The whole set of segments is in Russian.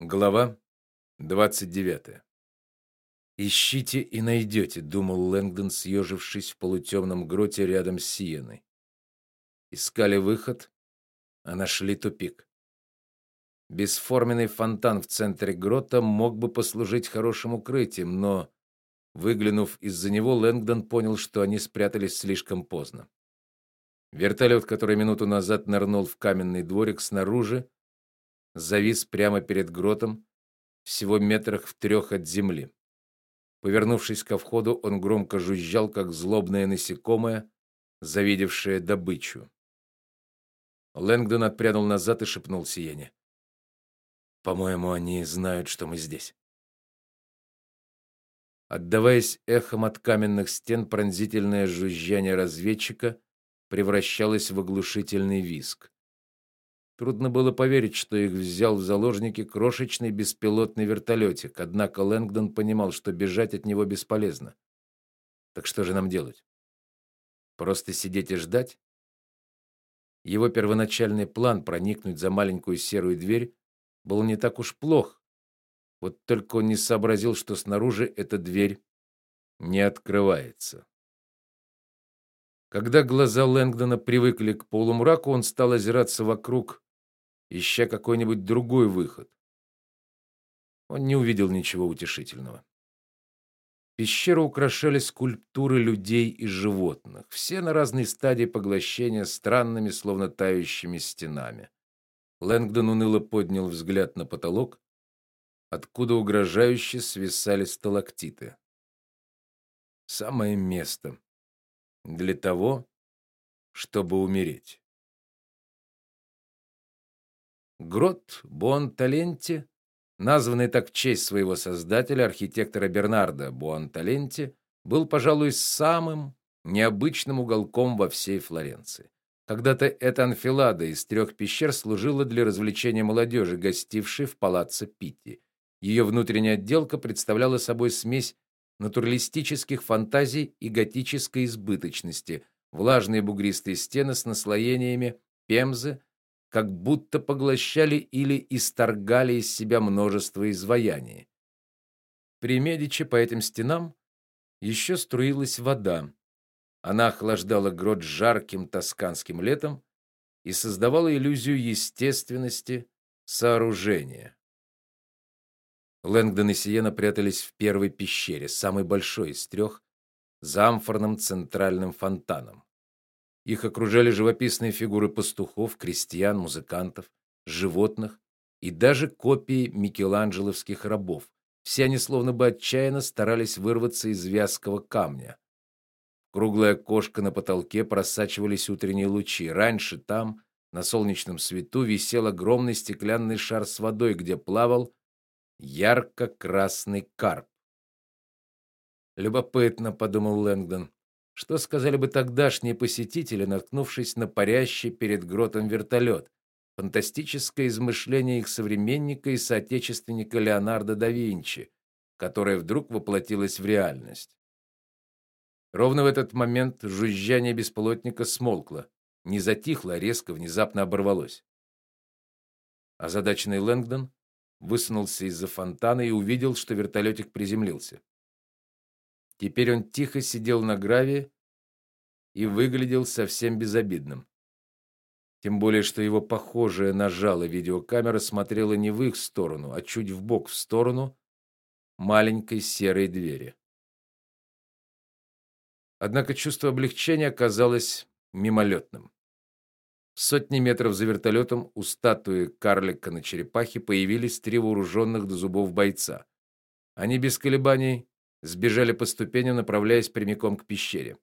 Глава 29. Ищите и найдете», — думал Лэнгдон, съежившись в полутемном гроте рядом с Сиеной. Искали выход, а нашли тупик. Бесформенный фонтан в центре грота мог бы послужить хорошим укрытием, но выглянув из-за него, Лэнгдон понял, что они спрятались слишком поздно. Вертолет, который минуту назад нырнул в каменный дворик снаружи, завис прямо перед гротом, всего метрах в трех от земли. Повернувшись ко входу, он громко жужжал, как злобное насекомое, завидевшее добычу. Лэнгдон отпрянул назад и шепнул Сиене: "По-моему, они знают, что мы здесь". Отдаваясь эхом от каменных стен, пронзительное жужжание разведчика превращалось в оглушительный визг. Трудно было поверить, что их взял в заложники крошечный беспилотный вертолетик, однако Лэнгдон понимал, что бежать от него бесполезно. Так что же нам делать? Просто сидеть и ждать? Его первоначальный план проникнуть за маленькую серую дверь был не так уж плох. Вот только он не сообразил, что снаружи эта дверь не открывается. Когда глаза Лэнгдона привыкли к полумраку, он стал озираться вокруг, ища какой-нибудь другой выход. Он не увидел ничего утешительного. Пещеру украшали скульптуры людей и животных, все на разной стадии поглощения странными, словно тающими стенами. Лэнгдон уныло поднял взгляд на потолок, откуда угрожающе свисали сталактиты. Самое место для того, чтобы умереть. Грот Буонталенти, названный так в честь своего создателя, архитектора Бернарда Буонталенти, был, пожалуй, самым необычным уголком во всей Флоренции. Когда-то эта анфилада из трех пещер служила для развлечения молодежи, гостившей в палаццо Питти. Ее внутренняя отделка представляла собой смесь натуралистических фантазий и готической избыточности. Влажные бугристые стены с наслоениями пемзы, как будто поглощали или исторгали из себя множество изваяний. При Медичи по этим стенам еще струилась вода. Она охлаждала грот жарким тосканским летом и создавала иллюзию естественности сооружения. Лэнгдон и Сиена прятались в первой пещере, самой большой из трех, за амфорным центральным фонтаном. Их окружали живописные фигуры пастухов, крестьян, музыкантов, животных и даже копии микеланджеловских рабов. Все они словно бы отчаянно старались вырваться из вязкого камня. Круглая кошка на потолке просачивались утренние лучи. Раньше там, на солнечном свету, висел огромный стеклянный шар с водой, где плавал ярко-красный карп. Любопытно, подумал Лэнгдон. Что сказали бы тогдашние посетители, наткнувшись на парящий перед гротом вертолет? Фантастическое измышление их современника и соотечественника Леонардо да Винчи, которое вдруг воплотилось в реальность. Ровно в этот момент жужжание беспилотника смолкло, не затихло, а резко внезапно оборвалось. Озадаченный Лэнгдон высунулся из-за фонтана и увидел, что вертолетик приземлился. Теперь он тихо сидел на гравии и выглядел совсем безобидным. Тем более, что его похожая на жало видеокамера смотрела не в их сторону, а чуть в бок в сторону маленькой серой двери. Однако чувство облегчения оказалось мимолетным. Сотни метров за вертолетом у статуи карлика на черепахе появились три вооруженных до зубов бойца. Они без колебаний сбежали по ступеням, направляясь прямиком к пещере.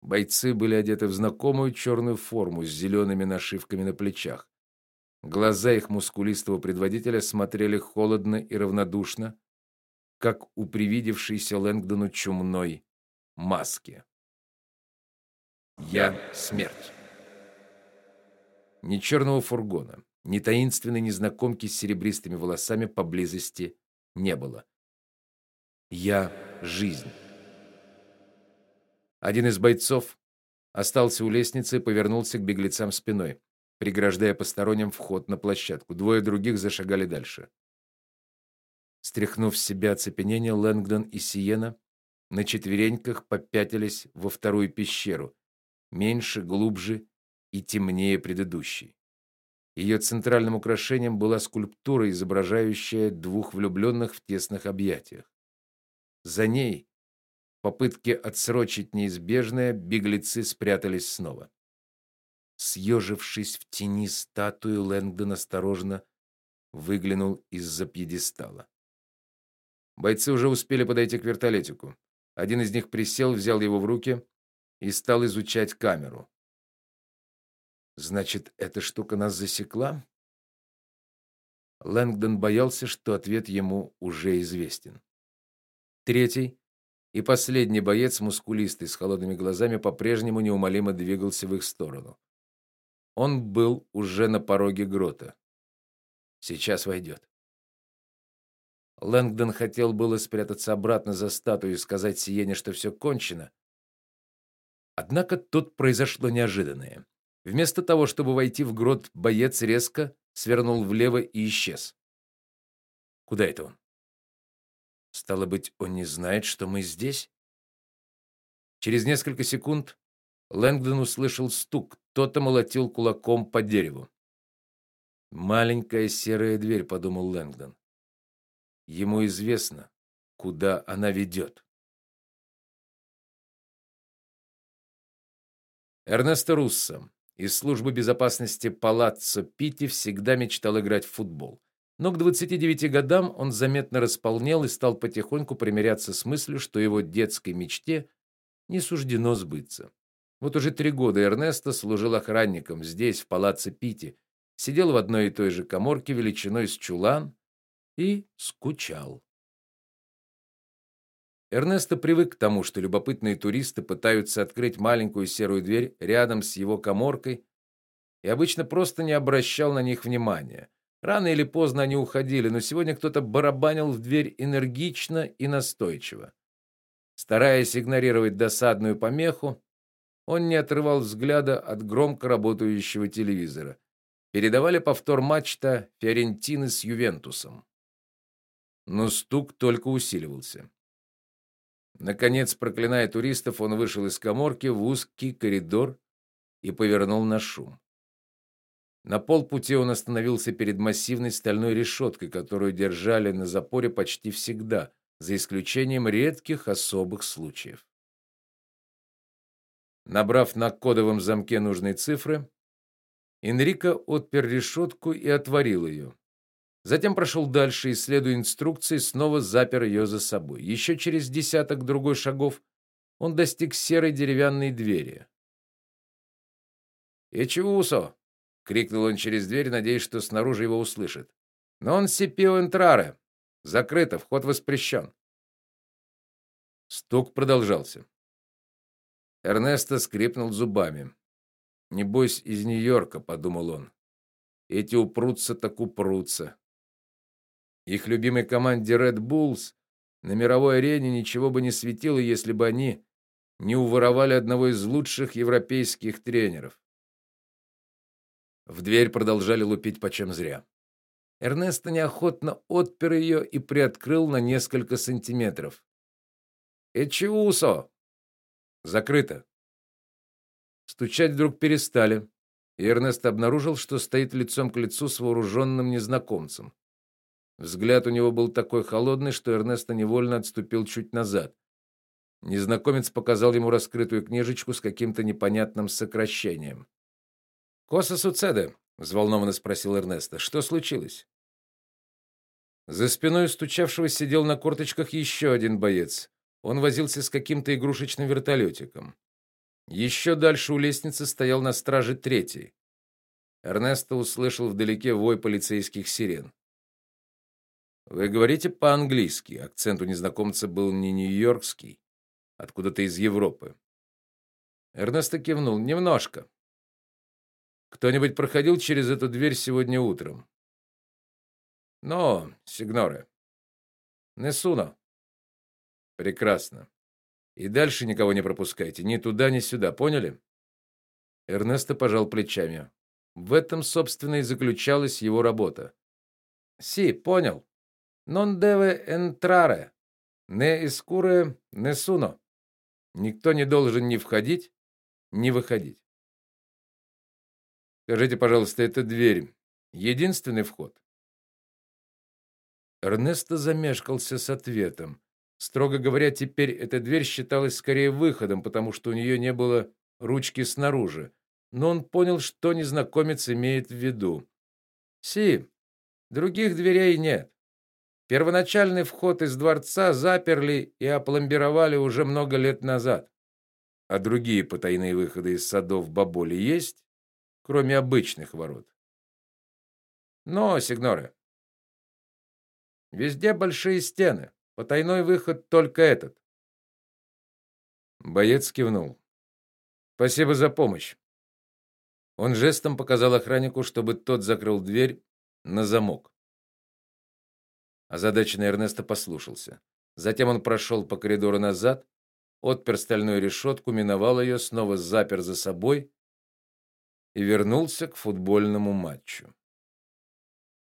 Бойцы были одеты в знакомую черную форму с зелеными нашивками на плечах. Глаза их мускулистого предводителя смотрели холодно и равнодушно, как у привидевшейся Лэнгдону чумной маски. Я смерть. Ни черного фургона, ни таинственной незнакомки с серебристыми волосами поблизости не было. Я жизнь. Один из бойцов остался у лестницы и повернулся к беглецам спиной. преграждая посторонним вход на площадку. Двое других зашагали дальше. Стряхнув с себя оцепенение, Лэнгдон и Сиена на четвереньках попятились во вторую пещеру, меньше, глубже и темнее предыдущей. Ее центральным украшением была скульптура, изображающая двух влюбленных в тесных объятиях. За ней, в попытке отсрочить неизбежное, беглецы спрятались снова. Съежившись в тени статуи, Лэнгдон осторожно выглянул из-за пьедестала. Бойцы уже успели подойти к вертолетику. Один из них присел, взял его в руки и стал изучать камеру. Значит, эта штука нас засекла? Лэнгдон боялся, что ответ ему уже известен. Третий и последний боец, мускулистый с холодными глазами, по-прежнему неумолимо двигался в их сторону. Он был уже на пороге грота. Сейчас войдет. Лэнгдон хотел было спрятаться обратно за статую и сказать Сиене, что все кончено. Однако тут произошло неожиданное. Вместо того, чтобы войти в грот, боец резко свернул влево и исчез. Куда это он? Стало быть, он не знает, что мы здесь? Через несколько секунд Лэнгдон услышал стук, кто-то молотил кулаком по дереву. Маленькая серая дверь, подумал Лэнгдон. Ему известно, куда она ведет. Эрнесто Руссо из службы безопасности Палаццо Питти всегда мечтал играть в футбол. Но к 29 годам он заметно располнел и стал потихоньку примиряться с мыслью, что его детской мечте не суждено сбыться. Вот уже три года Эрнесто служил охранником здесь, в палаццо Питти, сидел в одной и той же каморке величиной с чулан и скучал. Эрнесто привык к тому, что любопытные туристы пытаются открыть маленькую серую дверь рядом с его каморкой, и обычно просто не обращал на них внимания. Рано или поздно они уходили, но сегодня кто-то барабанил в дверь энергично и настойчиво. Стараясь игнорировать досадную помеху, он не отрывал взгляда от громко работающего телевизора. Передавали повтор матча Фиорентины с Ювентусом. Но стук только усиливался. Наконец, проклиная туристов, он вышел из каморки в узкий коридор и повернул на шум. На полпути он остановился перед массивной стальной решеткой, которую держали на запоре почти всегда, за исключением редких особых случаев. Набрав на кодовом замке нужные цифры, Энрико отпер решетку и отворил ее. Затем прошел дальше и, инструкции, снова запер ее за собой. Еще через десяток другой шагов он достиг серой деревянной двери. "Эчиусо!" Крикнул он через дверь, надеясь, что снаружи его услышат. "Non si può entrare. Закрыто, вход воспрещен». Стук продолжался. Эрнесто скрипнул зубами. Небось из Нью-Йорка, подумал он. Эти упрутся так упрутся. Их любимой команде Red Bulls на мировой арене ничего бы не светило, если бы они не уворовали одного из лучших европейских тренеров. В дверь продолжали лупить почем зря. Эрнесто неохотно отпер ее и приоткрыл на несколько сантиметров. "Эчиусо!" Закрыто. Стучать вдруг перестали, и Эрнест обнаружил, что стоит лицом к лицу с вооруженным незнакомцем. Взгляд у него был такой холодный, что Эрнесто невольно отступил чуть назад. Незнакомец показал ему раскрытую книжечку с каким-то непонятным сокращением. "Коса суцеде?" взволнованно спросил Эрнесто. "Что случилось?" За спиной стучавшего сидел на корточках еще один боец. Он возился с каким-то игрушечным вертолетиком. Еще дальше у лестницы стоял на страже третий. Эрнесто услышал вдалеке вой полицейских сирен. Вы говорите по-английски. Акцент у незнакомца был не нью-йоркский, откуда-то из Европы. Эрнесто кивнул. Немножко. Кто-нибудь проходил через эту дверь сегодня утром? Но, сигноре. Несуно. Прекрасно. И дальше никого не пропускайте, ни туда, ни сюда, поняли? Эрнесто пожал плечами. В этом, собственно, и заключалась его работа. Си, понял. Non deve entrare. Не escure nessuno. Никто не должен ни входить, ни выходить. Скажите, пожалуйста, эта дверь единственный вход? Эрнесто замешкался с ответом. Строго говоря, теперь эта дверь считалась скорее выходом, потому что у нее не было ручки снаружи. Но он понял, что незнакомец имеет в виду. Си, других дверей нет. Первоначальный вход из дворца заперли и опломбировали уже много лет назад. А другие потайные выходы из садов Баболи есть, кроме обычных ворот. Но, сигноре, везде большие стены. Потайной выход только этот. Боец кивнул. Спасибо за помощь. Он жестом показал охраннику, чтобы тот закрыл дверь на замок. Озадаченный Эрнесто послушался. Затем он прошел по коридору назад, отпер стальную решетку, миновал ее, снова запер за собой и вернулся к футбольному матчу.